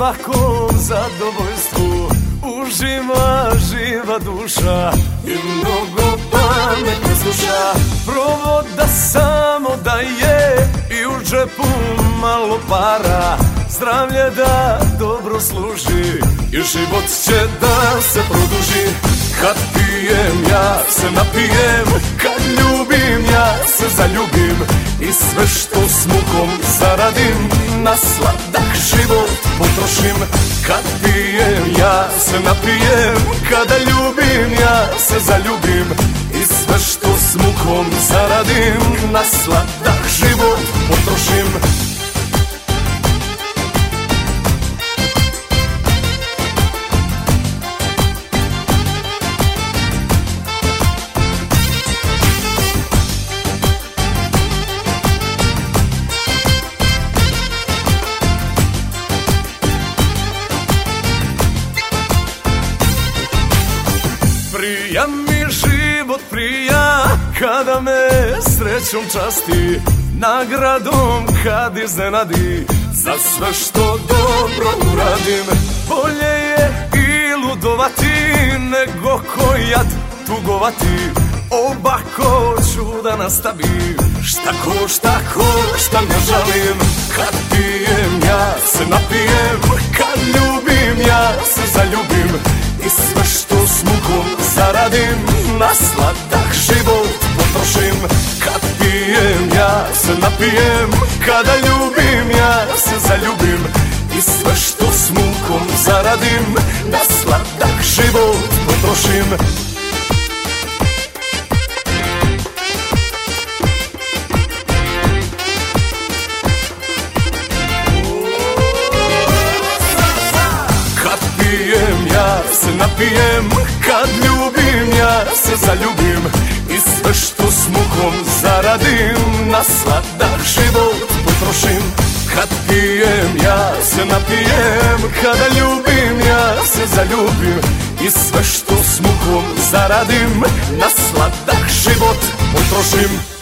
svakom zadovoljstvu. Uživa živa duša i mnogo pametno sluša. Provoda samo da je i u džepu malo para. Zdravlje da dobro služi i život će da se produži. Kad pijem ja se napijem, kad ljubim ja se zaljubim I sve što s mukom zaradim, na sladak život potrošim. Kad pijem ja se napijem, kada ljubim ja se zaljubim. I sve što s mukom zaradim, na sladak život potrošim Prija mi život prija Kada me srećom časti Nagradom kad iznenadi. Za sve što dobro uradim Bolje je i ludovati Nego kojad tugovati. Obako ću da nastavim Šta ko, šta ko, šta ne žalim Kad pijem sladak život potrošim Kad pijem ja se napijem Kada ljubim ja se zaljubim I sve što s mukom zaradim Na sladak život potrošim Kad pijem ja se napijem Kad ljubim ja se zaljubim I sve što s mukom zaradim. Na sladak život potrošim. Kad pijem ja se napijem. Kada ljubim ja se zaljubim I sve što s mukom zaradim. Na sladak život potrošim